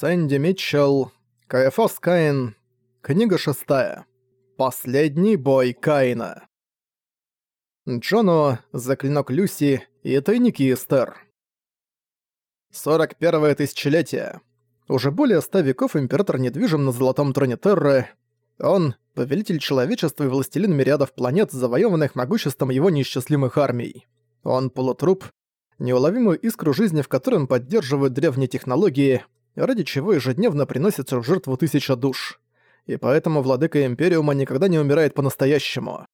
Сэнди Митчелл, Каэфос Каин, книга шестая. Последний бой Каина. Джону, Заклинок Люси и Тайники Эстер. 41 тысячелетие. Уже более ста веков император недвижим на золотом троне Терры. Он — повелитель человечества и властелин мириадов планет, завоеванных могуществом его неисчислимых армий. Он полутруп, неуловимую искру жизни, в котором поддерживают древние технологии — ради чего ежедневно приносится в жертву тысяча душ. И поэтому владыка Империума никогда не умирает по-настоящему.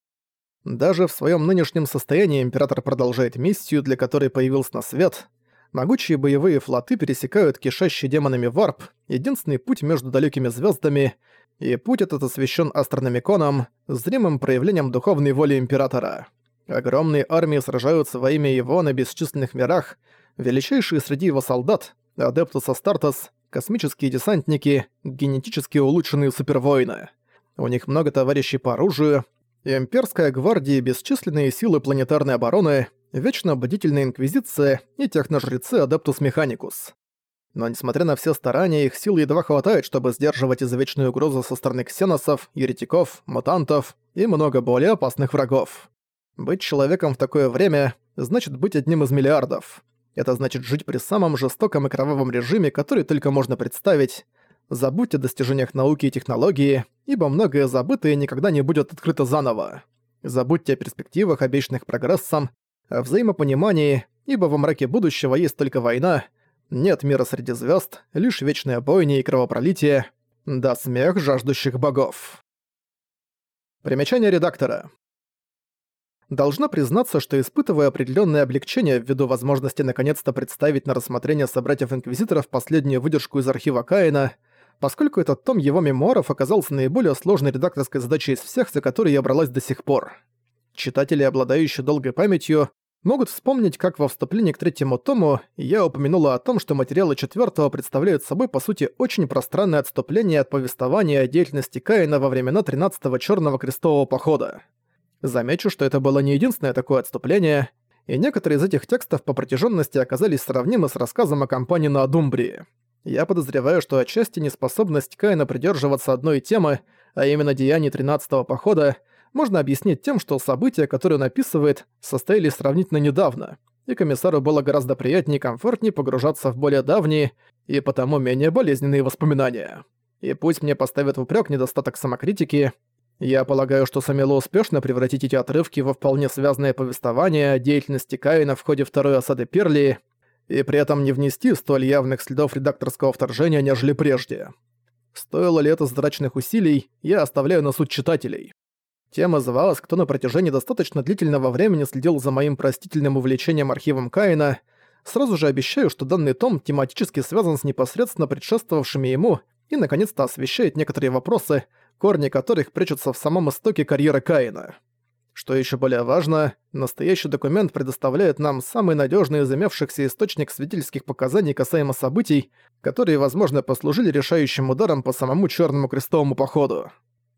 Даже в своем нынешнем состоянии Император продолжает миссию, для которой появился на свет. Могучие боевые флоты пересекают кишащий демонами варп, единственный путь между далекими звездами, и путь этот освящен астрономиконом, зримым проявлением духовной воли Императора. Огромные армии сражаются во имя его на бесчисленных мирах, величайшие среди его солдат, Адептус Астартес, космические десантники, генетически улучшенные супервоины. У них много товарищей по оружию, имперская гвардия, бесчисленные силы планетарной обороны, вечно бдительная инквизиция и техножрецы Адептус Механикус. Но несмотря на все старания, их сил едва хватает, чтобы сдерживать извечную угрозу со стороны ксеносов, еретиков, мутантов и много более опасных врагов. Быть человеком в такое время значит быть одним из миллиардов. Это значит жить при самом жестоком и кровавом режиме, который только можно представить. Забудьте о достижениях науки и технологии, ибо многое забытое никогда не будет открыто заново. Забудьте о перспективах, обещанных прогрессом, о взаимопонимании, ибо во мраке будущего есть только война, нет мира среди звезд, лишь вечная бойня и кровопролитие, да смех жаждущих богов. Примечание редактора. Должна признаться, что испытывая определенное облегчение ввиду возможности наконец-то представить на рассмотрение собратьев-инквизиторов последнюю выдержку из архива Каина, поскольку этот том его мемуаров оказался наиболее сложной редакторской задачей из всех, за которые я бралась до сих пор. Читатели, обладающие долгой памятью, могут вспомнить, как во вступлении к третьему тому я упомянула о том, что материалы четвертого представляют собой, по сути, очень пространное отступление от повествования о деятельности Каина во времена 13-го Черного Крестового Похода. Замечу, что это было не единственное такое отступление, и некоторые из этих текстов по протяженности оказались сравнимы с рассказом о кампании на Адумбрии. Я подозреваю, что отчасти неспособность Каина придерживаться одной темы, а именно деяний 13-го похода, можно объяснить тем, что события, которые он описывает, состоялись сравнительно недавно, и комиссару было гораздо приятнее и комфортнее погружаться в более давние и потому менее болезненные воспоминания. И пусть мне поставят в упрек недостаток самокритики, я полагаю, что сумело успешно превратить эти отрывки во вполне связанное повествование о деятельности Каина в ходе второй осады Перли и при этом не внести столь явных следов редакторского вторжения, нежели прежде. Стоило ли это зрачных усилий, я оставляю на суд читателей. Тема из вас, кто на протяжении достаточно длительного времени следил за моим простительным увлечением архивом Каина, сразу же обещаю, что данный том тематически связан с непосредственно предшествовавшими ему и наконец-то освещает некоторые вопросы, корни которых прячутся в самом истоке карьеры Каина. Что еще более важно, настоящий документ предоставляет нам самый надежный из имевшихся источник свидетельских показаний касаемо событий, которые, возможно, послужили решающим ударом по самому Черному крестовому походу.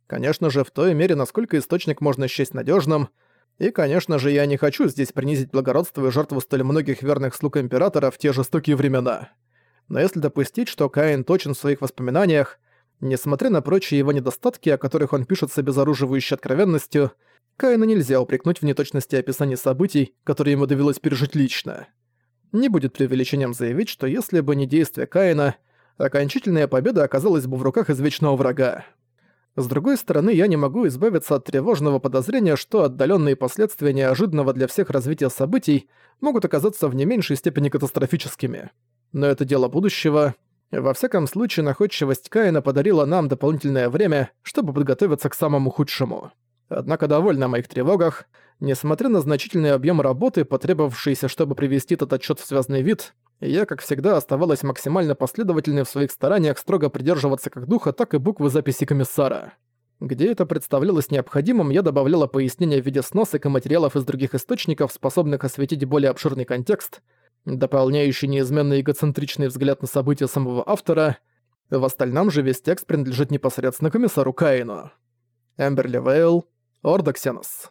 Конечно же, в той мере, насколько источник можно счесть надежным, и, конечно же, я не хочу здесь принизить благородство и жертву столь многих верных слуг Императора в те жестокие времена. Но если допустить, что Каин точен в своих воспоминаниях, Несмотря на прочие его недостатки, о которых он пишет с обезоруживающей откровенностью, Каина нельзя упрекнуть в неточности описания событий, которые ему довелось пережить лично. Не будет преувеличением заявить, что если бы не действия Каина, окончательная победа оказалась бы в руках извечного врага. С другой стороны, я не могу избавиться от тревожного подозрения, что отдаленные последствия неожиданного для всех развития событий могут оказаться в не меньшей степени катастрофическими. Но это дело будущего, во всяком случае, находчивость Каина подарила нам дополнительное время, чтобы подготовиться к самому худшему. Однако довольна о моих тревогах, несмотря на значительный объем работы, потребовавшийся, чтобы привести этот отчет в связанный вид, я, как всегда, оставалась максимально последовательной в своих стараниях строго придерживаться как духа, так и буквы записи комиссара. Где это представлялось необходимым, я добавляла пояснения в виде сносок и материалов из других источников, способных осветить более обширный контекст – дополняющий неизменный эгоцентричный взгляд на события самого автора, в остальном же весь текст принадлежит непосредственно комиссару Каину. Эмберли Вейл, Ордоксенос.